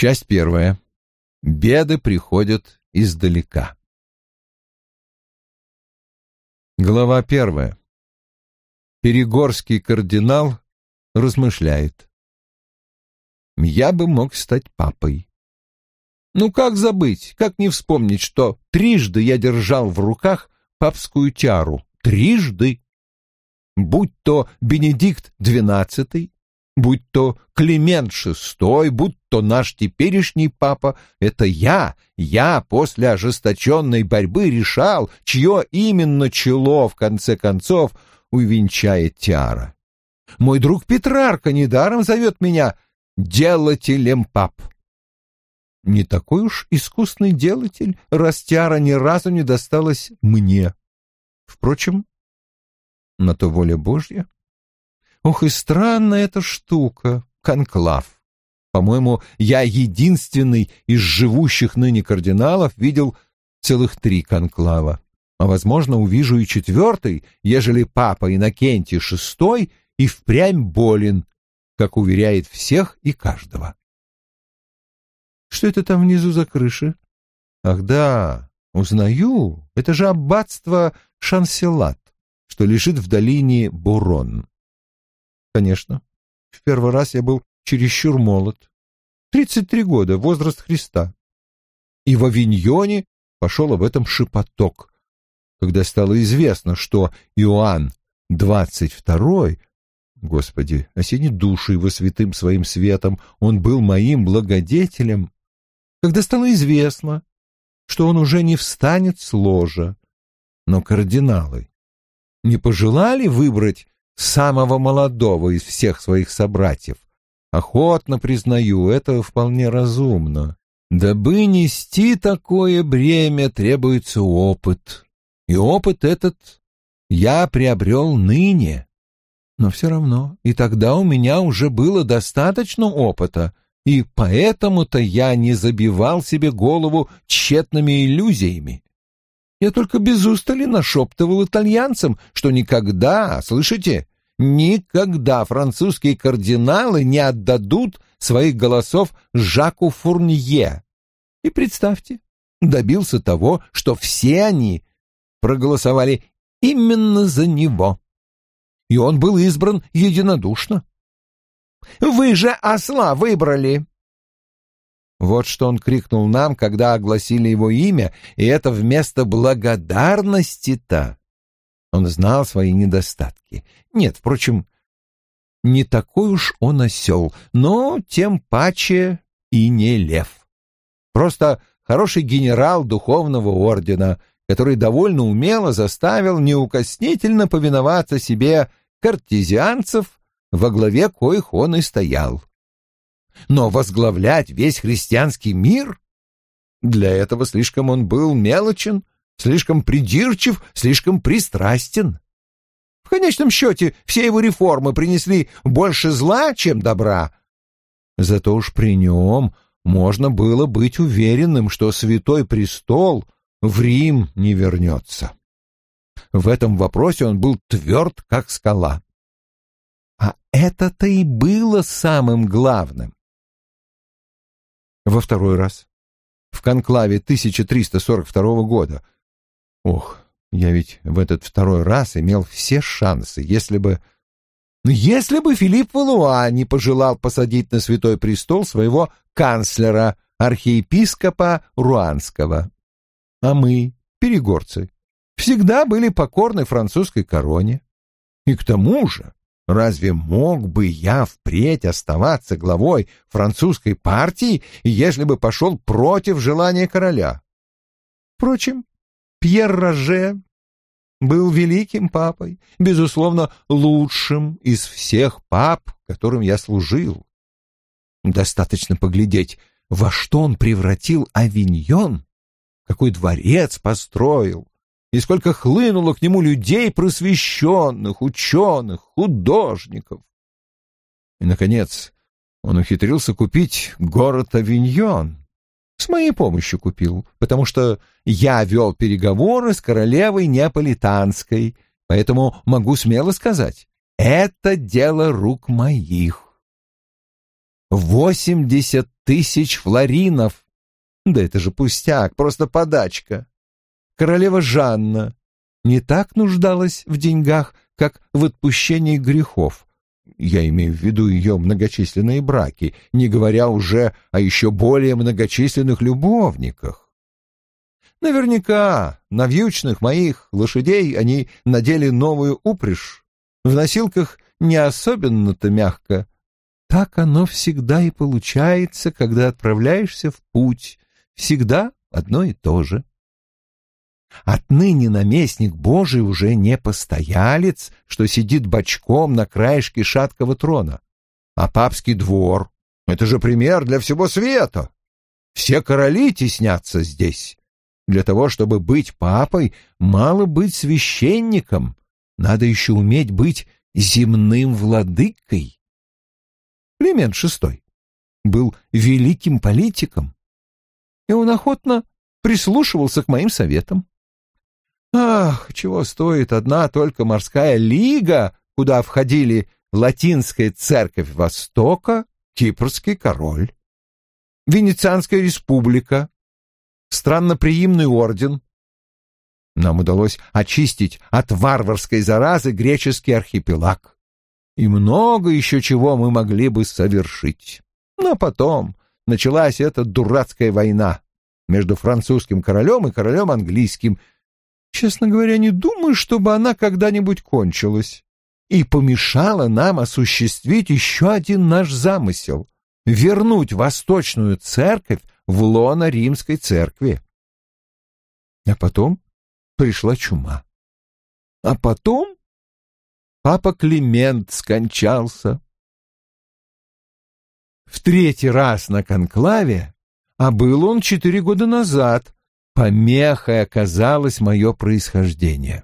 Часть первая. Беды приходят издалека. Глава первая. Перегорский кардинал размышляет. Я бы мог стать папой. Ну как забыть, как не вспомнить, что трижды я держал в руках папскую тиару. Трижды. Будь то Бенедикт XII, будь то Климент VI, будь то наш теперешний папа, это я, я после ожесточенной борьбы решал, чье именно чело, в конце концов, увенчает тиара. Мой друг Петрарка недаром зовет меня делателем пап. Не такой уж искусный делатель, раз тиара ни разу не досталась мне. Впрочем, на то воля Божья. Ох и странная эта штука, конклав. По-моему, я единственный из живущих ныне кардиналов видел целых три конклава. А, возможно, увижу и четвертый, ежели папа Иннокентий шестой и впрямь болен, как уверяет всех и каждого. Что это там внизу за крышей? Ах да, узнаю, это же аббатство Шанселат, что лежит в долине Бурон. Конечно, в первый раз я был чересчур молод. Тридцать три года, возраст Христа. И в Авиньоне пошел об этом шепоток, когда стало известно, что Иоанн двадцать второй, Господи, осени души его святым своим светом, он был моим благодетелем, когда стало известно, что он уже не встанет с ложа, но кардиналы не пожелали выбрать самого молодого из всех своих собратьев. Охотно признаю, это вполне разумно. Дабы нести такое бремя, требуется опыт. И опыт этот я приобрел ныне. Но все равно, и тогда у меня уже было достаточно опыта, и поэтому-то я не забивал себе голову тщетными иллюзиями. Я только без устали нашептывал итальянцам, что никогда, слышите, никогда французские кардиналы не отдадут своих голосов Жаку Фурнье. И представьте, добился того, что все они проголосовали именно за него. И он был избран единодушно. «Вы же осла выбрали!» Вот что он крикнул нам, когда огласили его имя, и это вместо благодарности-то. Он знал свои недостатки. Нет, впрочем, не такой уж он осел, но тем паче и не лев. Просто хороший генерал духовного ордена, который довольно умело заставил неукоснительно повиноваться себе картезианцев, во главе коих он и стоял. Но возглавлять весь христианский мир? Для этого слишком он был мелочен, слишком придирчив, слишком пристрастен. В конечном счете, все его реформы принесли больше зла, чем добра. Зато уж при нем можно было быть уверенным, что Святой Престол в Рим не вернется. В этом вопросе он был тверд, как скала. А это-то и было самым главным. Во второй раз, в конклаве 1342 года, ох, я ведь в этот второй раз имел все шансы, если бы... Ну, если бы Филипп Валуа не пожелал посадить на святой престол своего канцлера, архиепископа Руанского. А мы, перегорцы, всегда были покорны французской короне. И к тому же, разве мог бы я впредь оставаться главой французской партии, если бы пошел против желания короля? Впрочем, Пьер Роже был великим папой, безусловно, лучшим из всех пап, которым я служил. Достаточно поглядеть, во что он превратил Авиньон, какой дворец построил, и сколько хлынуло к нему людей просвещенных, ученых, художников. И, наконец, он ухитрился купить город Авиньон. С моей помощью купил, потому что я вел переговоры с королевой Неаполитанской, поэтому могу смело сказать, это дело рук моих. Восемьдесят тысяч флоринов! Да это же пустяк, просто подачка. Королева Жанна не так нуждалась в деньгах, как в отпущении грехов. Я имею в виду ее многочисленные браки, не говоря уже о еще более многочисленных любовниках. Наверняка на вьючных моих лошадей они надели новую упряжь. В носилках не особенно-то мягко. Так оно всегда и получается, когда отправляешься в путь. Всегда одно и то же. Отныне наместник Божий уже не постоялец, что сидит бочком на краешке шаткого трона, а папский двор. Это же пример для всего света. Все короли теснятся здесь. Для того, чтобы быть папой, мало быть священником, надо еще уметь быть земным владыкой. Климент VI был великим политиком, и он охотно прислушивался к моим советам. Ах, чего стоит одна только морская лига, куда входили Латинская церковь Востока, Кипрский король, Венецианская республика, странноприимный орден. Нам удалось очистить от варварской заразы греческий архипелаг. И много еще чего мы могли бы совершить. Но потом началась эта дурацкая война между французским королем и королем английским. Честно говоря, не думаю, чтобы она когда-нибудь кончилась. И помешала нам осуществить еще один наш замысел — вернуть Восточную Церковь в лоно Римской Церкви. А потом пришла чума. А потом папа Климент скончался. В третий раз на конклаве, а был он четыре года назад, помехой оказалось мое происхождение.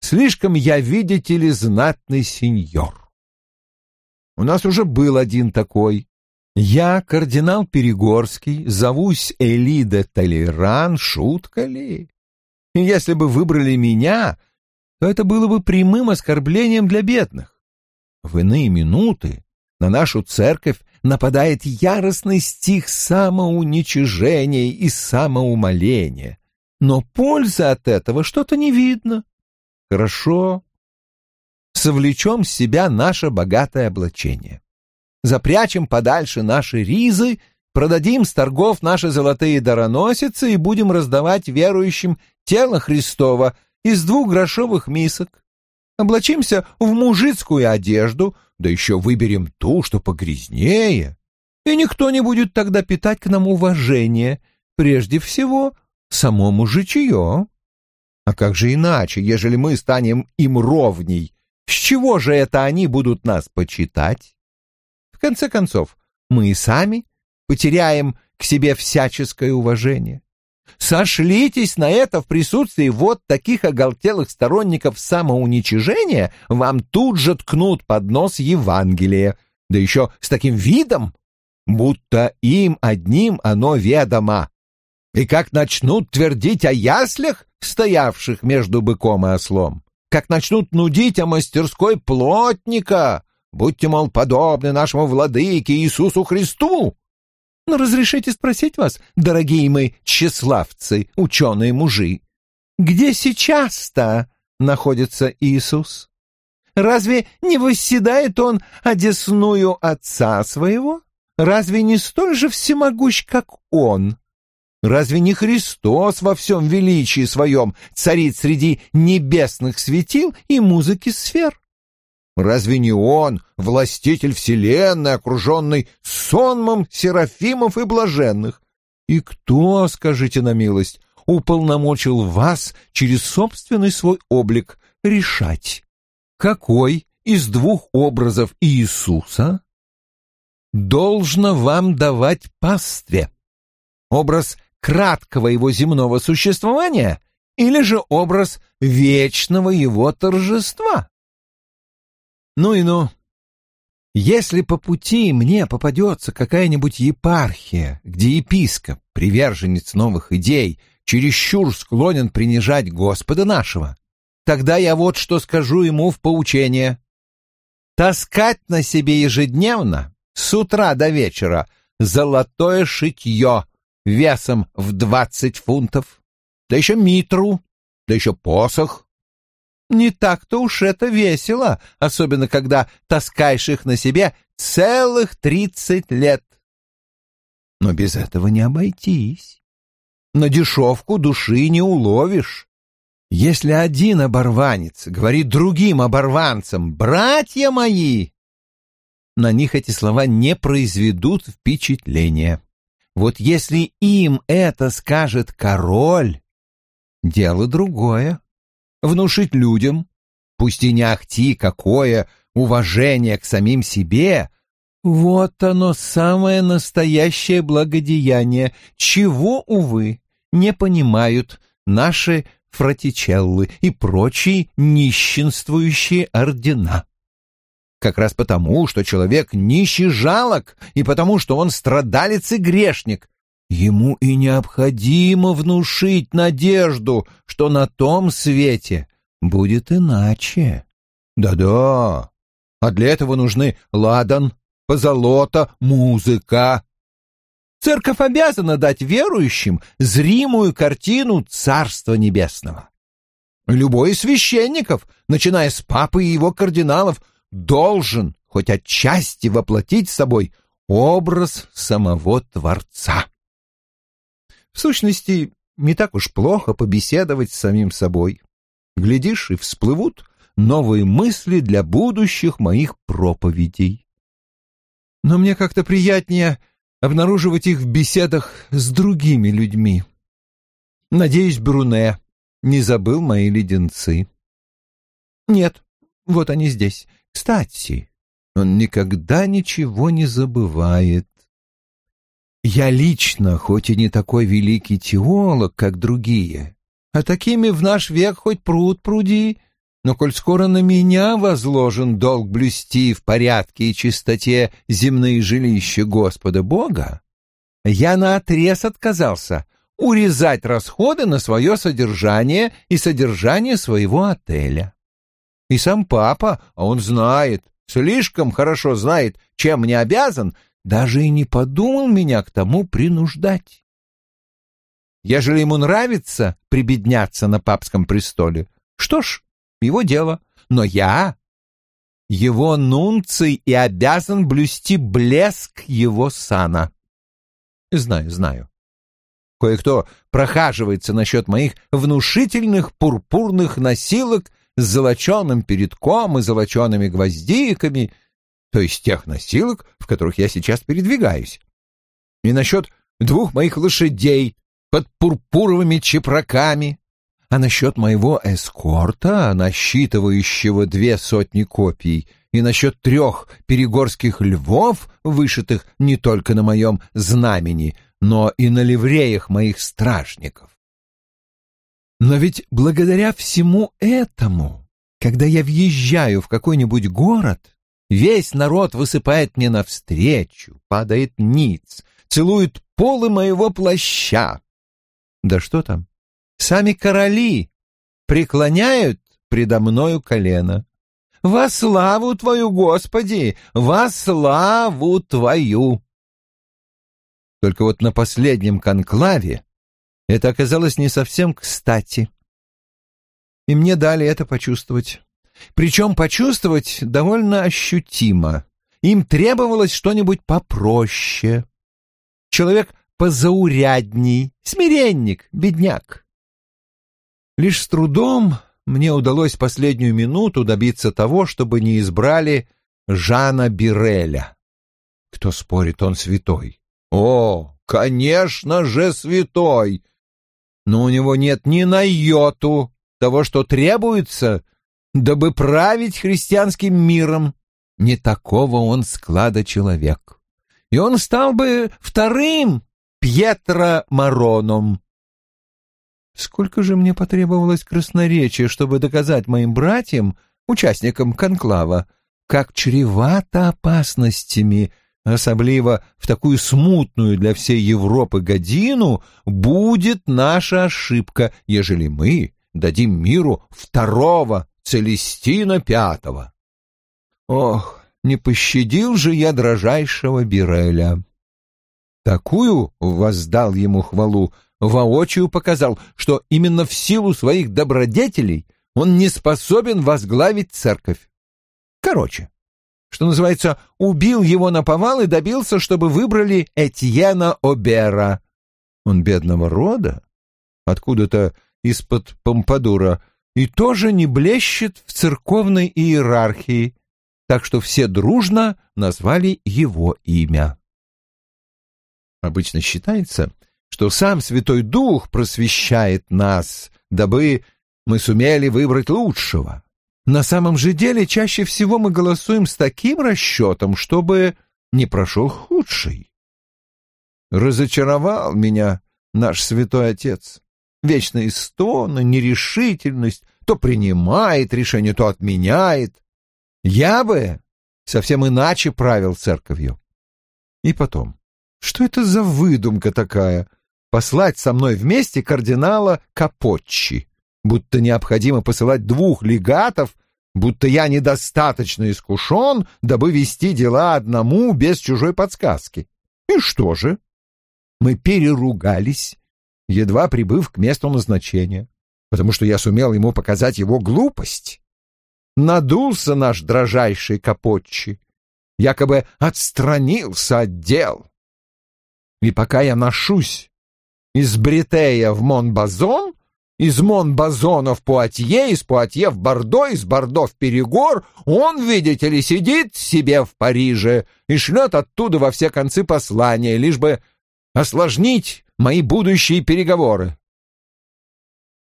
Слишком я, видите ли, знатный сеньор. У нас уже был один такой, я, кардинал Перегорский, зовусь Элида Толеран, шутка ли? Если бы выбрали меня, то это было бы прямым оскорблением для бедных. В иные минуты на нашу церковь нападает яростный стих самоуничижения и самоумоления. Но пользы от этого что-то не видно. Хорошо. Совлечем с себя наше богатое облачение запрячем подальше наши ризы, продадим с торгов наши золотые дароносицы и будем раздавать верующим тело Христова из двух грошовых мисок. Облачимся в мужицкую одежду, да еще выберем ту, что погрязнее, и никто не будет тогда питать к нам уважение, прежде всего само мужичье. А как же иначе, ежели мы станем им ровней? С чего же это они будут нас почитать? конце концов, мы и сами потеряем к себе всяческое уважение. Сошлитесь на это в присутствии вот таких оголтелых сторонников самоуничижения, вам тут же ткнут под нос Евангелие, да еще с таким видом, будто им одним оно ведомо. И как начнут твердить о яслях, стоявших между быком и ослом, как начнут нудить о мастерской плотника, Будьте, мол, подобны нашему владыке Иисусу Христу. Но разрешите спросить вас, дорогие мои тщеславцы, ученые-мужи, где сейчас-то находится Иисус? Разве не восседает он одесную отца своего? Разве не столь же всемогущ, как он? Разве не Христос во всем величии своем царит среди небесных светил и музыки сфер? Разве не он, властитель вселенной, окруженный сонмом серафимов и блаженных? И кто, скажите на милость, уполномочил вас через собственный свой облик решать, какой из двух образов Иисуса должно вам давать пастве? Образ краткого его земного существования или же образ вечного его торжества? Ну и ну. Если по пути мне попадется какая-нибудь епархия, где епископ, приверженец новых идей, чересчур склонен принижать Господа нашего, тогда я вот что скажу ему в поучение. Таскать на себе ежедневно с утра до вечера золотое шитье весом в двадцать фунтов, да еще митру, да еще посох. Не так-то уж это весело, особенно когда таскаешь их на себе целых тридцать лет. Но без этого не обойтись. На дешевку души не уловишь. Если один оборванец говорит другим оборванцам «братья мои», на них эти слова не произведут впечатления. Вот если им это скажет король, дело другое. Внушить людям, пусть и не ахти какое, уважение к самим себе, вот оно самое настоящее благодеяние, чего, увы, не понимают наши фратичеллы и прочие нищенствующие ордена. Как раз потому, что человек нищий жалок, и потому, что он страдалец и грешник, ему и необходимо внушить надежду, что на том свете будет иначе. Да-да, а для этого нужны ладан, позолота, музыка. Церковь обязана дать верующим зримую картину Царства Небесного. Любой из священников, начиная с папы и его кардиналов, должен хоть отчасти воплотить собой образ самого Творца. В сущности, не так уж плохо побеседовать с самим собой. Глядишь, и всплывут новые мысли для будущих моих проповедей но мне как-то приятнее обнаруживать их в беседах с другими людьми. Надеюсь, Бруне не забыл мои леденцы. Нет, вот они здесь. Кстати, он никогда ничего не забывает. Я лично, хоть и не такой великий теолог, как другие, а такими в наш век хоть пруд пруди, но коль скоро на меня возложен долг блюсти в порядке и чистоте земные жилища Господа Бога, я наотрез отказался урезать расходы на свое содержание и содержание своего отеля. И сам папа, а он знает, слишком хорошо знает, чем мне обязан, даже и не подумал меня к тому принуждать. Ежели ему нравится прибедняться на папском престоле, что ж, его дело. Но я, его нунций, и обязан блюсти блеск его сана. Знаю, знаю. Кое-кто прохаживается насчет моих внушительных пурпурных носилок с золоченым передком и золочеными гвоздиками, то есть тех носилок, в которых я сейчас передвигаюсь. И насчет двух моих лошадей под пурпуровыми чепраками, а насчет моего эскорта, насчитывающего две сотни копий, и насчет трех перегорских львов, вышитых не только на моем знамени, но и на ливреях моих стражников. Но ведь благодаря всему этому, когда я въезжаю в какой-нибудь город, весь народ высыпает мне навстречу, падает ниц, целует полы моего плаща. Да что там? Сами короли преклоняют предо мною колено. Во славу Твою, Господи! Во славу Твою! Только вот на последнем конклаве это оказалось не совсем кстати. И мне дали это почувствовать. Причем почувствовать довольно ощутимо. Им требовалось что-нибудь попроще. Человек позаурядней, смиренник, бедняк. Лишь с трудом мне удалось последнюю минуту добиться того, чтобы не избрали Жана Биреля. Кто спорит, он святой. О, конечно же, святой! Но у него нет ни на йоту того, что требуется, дабы править христианским миром. Не такого он склада человек. И он стал бы вторым Пьетро Мароном, Сколько же мне потребовалось красноречия, чтобы доказать моим братьям, участникам конклава, как чревато опасностями, особливо в такую смутную для всей Европы годину, будет наша ошибка, ежели мы дадим миру второго Целестина Пятого. Ох, не пощадил же я дрожайшего Биреля. Такую воздал ему хвалу, воочию показал, что именно в силу своих добродетелей он не способен возглавить церковь. Короче, что называется, убил его на повал и добился, чтобы выбрали Этьена Обера. Он бедного рода, откуда-то из-под помпадура, и тоже не блещет в церковной иерархии, так что все дружно назвали его имя. Обычно считается, что сам Святой Дух просвещает нас, дабы мы сумели выбрать лучшего. На самом же деле чаще всего мы голосуем с таким расчетом, чтобы не прошел худший. Разочаровал меня наш святой отец. Вечные стоны, нерешительность, то принимает решение, то отменяет. Я бы совсем иначе правил церковью. И потом, что это за выдумка такая? Послать со мной вместе кардинала Капотчи, будто необходимо посылать двух легатов, будто я недостаточно искушен, дабы вести дела одному без чужой подсказки. И что же? Мы переругались, едва прибыв к месту назначения, потому что я сумел ему показать его глупость надулся наш дрожайший Капотчи, якобы отстранился от дел. И пока я ношусь из Бритея в Монбазон, из Монбазона в Пуатье, из Пуатье в Бордо, из Бордо в Перегор, он, видите ли, сидит себе в Париже и шлет оттуда во все концы послания, лишь бы осложнить мои будущие переговоры.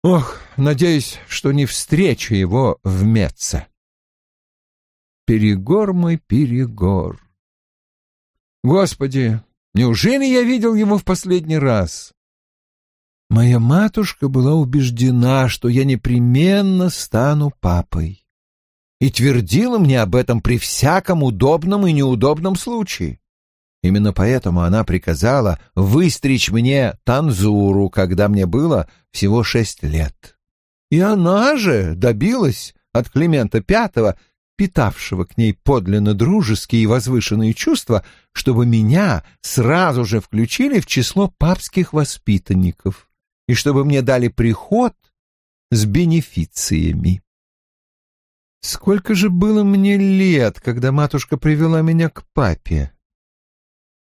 Ох, надеюсь, что не встречу его в Меце. Перегор мой перегор. Господи, неужели я видел его в последний раз? Моя матушка была убеждена, что я непременно стану папой, и твердила мне об этом при всяком удобном и неудобном случае. Именно поэтому она приказала выстричь мне танзуру, когда мне было всего шесть лет. И она же добилась от Климента V, питавшего к ней подлинно дружеские и возвышенные чувства, чтобы меня сразу же включили в число папских воспитанников и чтобы мне дали приход с бенефициями. Сколько же было мне лет, когда матушка привела меня к папе?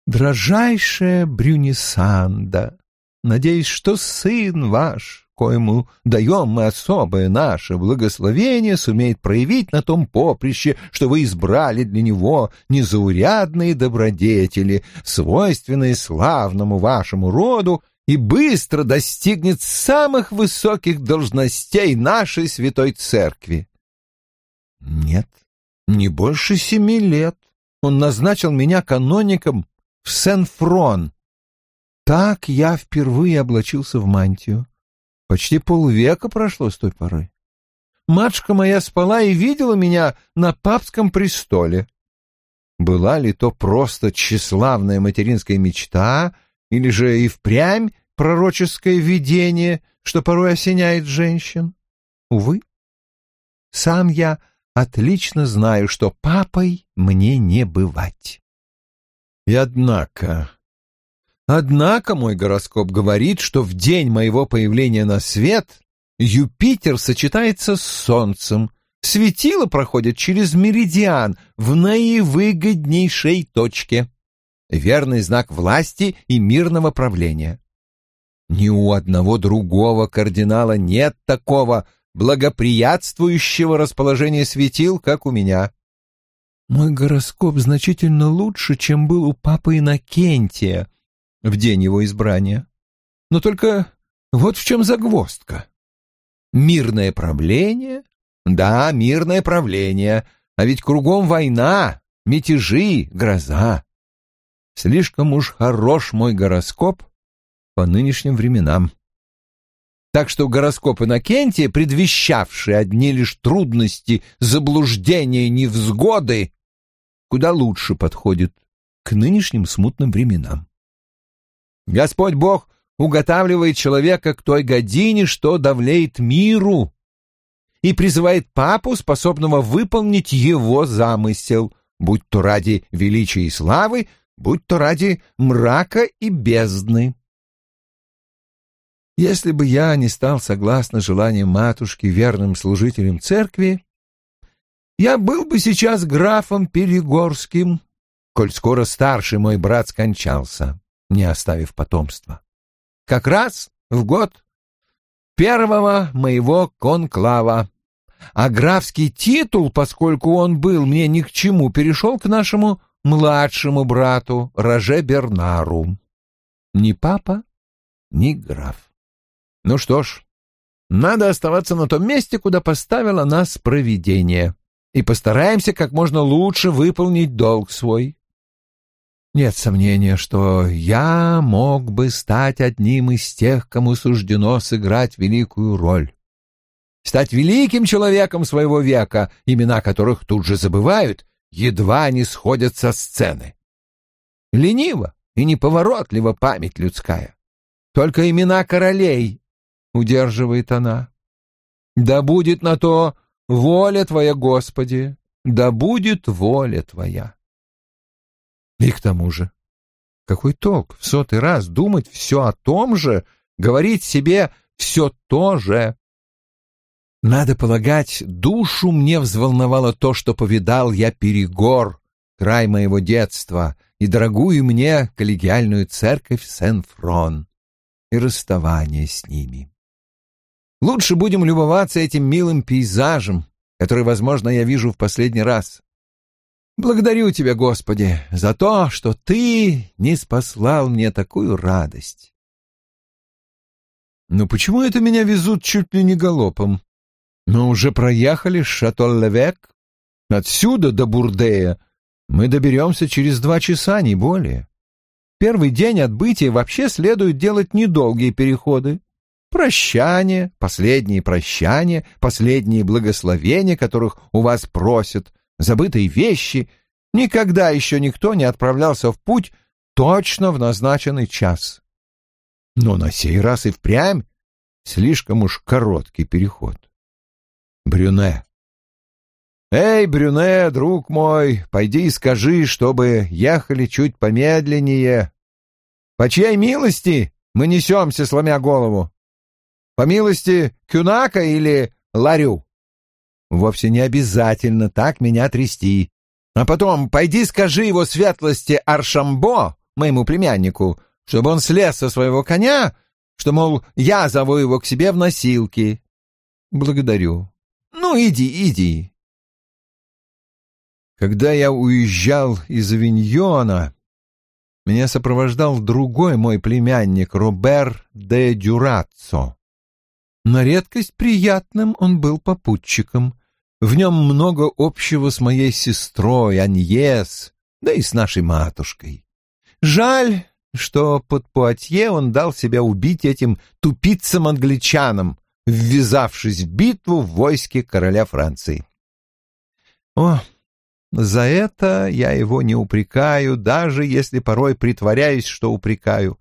Дрожайшая Брюнисанда, надеюсь, что сын ваш, коему даем мы особое наше благословение, сумеет проявить на том поприще, что вы избрали для него незаурядные добродетели, свойственные славному вашему роду, и быстро достигнет самых высоких должностей нашей святой церкви. Нет, не больше семи лет. Он назначил меня каноником в Сен-Фрон. Так я впервые облачился в мантию. Почти полвека прошло с той поры. Матушка моя спала и видела меня на папском престоле. Была ли то просто тщеславная материнская мечта, или же и впрямь пророческое видение, что порой осеняет женщин? Увы, сам я отлично знаю, что папой мне не бывать. И однако... Однако мой гороскоп говорит, что в день моего появления на свет Юпитер сочетается с Солнцем, светило проходит через меридиан в наивыгоднейшей точке. Верный знак власти и мирного правления. Ни у одного другого кардинала нет такого благоприятствующего расположения светил, как у меня. Мой гороскоп значительно лучше, чем был у папы Иннокентия в день его избрания. Но только вот в чем загвоздка. Мирное правление? Да, мирное правление. А ведь кругом война, мятежи, гроза. Слишком уж хорош мой гороскоп по нынешним временам. Так что гороскоп Иннокентия, предвещавший одни лишь трудности, заблуждения, невзгоды, куда лучше подходит к нынешним смутным временам. Господь Бог уготавливает человека к той године, что давлеет миру, и призывает папу, способного выполнить его замысел. будь то ради величия и славы, будь то ради мрака и бездны. Если бы я не стал согласно желаниям матушки верным служителем церкви, я был бы сейчас графом Перегорским, коль скоро старший мой брат скончался, не оставив потомства. Как раз в год первого моего конклава. А графский титул, поскольку он был мне ни к чему, перешел к нашему младшему брату Роже Бернару. Ни папа, ни граф. Ну что ж, надо оставаться на том месте, куда поставило нас провидение, и постараемся как можно лучше выполнить долг свой. Нет сомнения, что я мог бы стать одним из тех, кому суждено сыграть великую роль. Стать великим человеком своего века, имена которых тут же забывают, едва не сходят со сцены. Лениво и неповоротливо память людская. Только имена королей удерживает она. Да будет на то воля Твоя, Господи, да будет воля Твоя. И к тому же, какой толк в сотый раз думать все о том же, говорить себе все то же? Надо полагать, душу мне взволновало то, что повидал я Перегор, край моего детства, и дорогую мне коллегиальную церковь Сен-Фрон, и расставание с ними. Лучше будем любоваться этим милым пейзажем, который, возможно, я вижу в последний раз. Благодарю тебя, Господи, за то, что ты не спаслал мне такую радость. Но почему это меня везут чуть ли не галопом? Мы уже проехали Шатол-Левек. Отсюда до Бурдея мы доберемся через два часа, не более. Первый день отбытия вообще следует делать недолгие переходы. Прощание, последние прощания, последние благословения, которых у вас просят — забытые вещи. Никогда еще никто не отправлялся в путь точно в назначенный час. Но на сей раз и впрямь слишком уж короткий переход. Брюне. «Эй, Брюне, друг мой, пойди и скажи, чтобы ехали чуть помедленнее. По чьей милости мы несемся, сломя голову? По милости Кюнака или Ларю?» Вовсе не обязательно так меня трясти. А потом пойди скажи его светлости Аршамбо, моему племяннику, чтобы он слез со своего коня, что, мол, я зову его к себе в носилки. Благодарю. Ну, иди, иди. Когда я уезжал из Авиньона, меня сопровождал другой мой племянник Робер де Дюраццо. На редкость приятным он был попутчиком. В нем много общего с моей сестрой Аньес, да и с нашей матушкой. Жаль, что под Пуатье он дал себя убить этим тупицам-англичанам, ввязавшись в битву в войске короля Франции. О, за это я его не упрекаю, даже если порой притворяюсь, что упрекаю.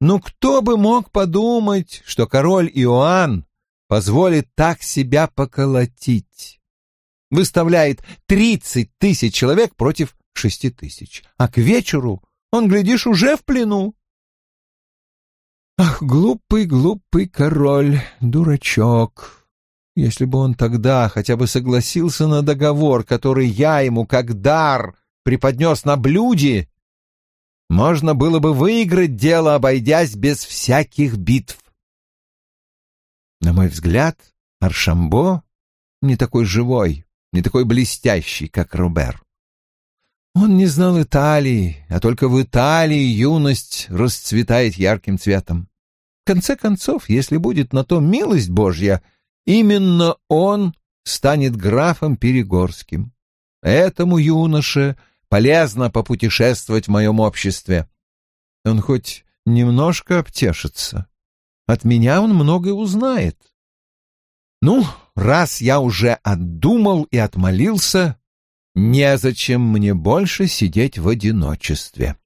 Ну кто бы мог подумать, что король Иоанн позволит так себя поколотить? Выставляет тридцать тысяч человек против шести тысяч, а к вечеру он, глядишь, уже в плену. Ах, глупый, глупый король, дурачок. Если бы он тогда хотя бы согласился на договор, который я ему как дар преподнес на блюде, можно было бы выиграть дело, обойдясь без всяких битв. На мой взгляд, Аршамбо не такой живой, не такой блестящий, как Робер. Он не знал Италии, а только в Италии юность расцветает ярким цветом. В конце концов, если будет на то милость Божья, именно он станет графом Перегорским. Этому юноше полезно попутешествовать в моем обществе. Он хоть немножко обтешится. От меня он многое узнает. Ну, раз я уже отдумал и отмолился, незачем мне больше сидеть в одиночестве.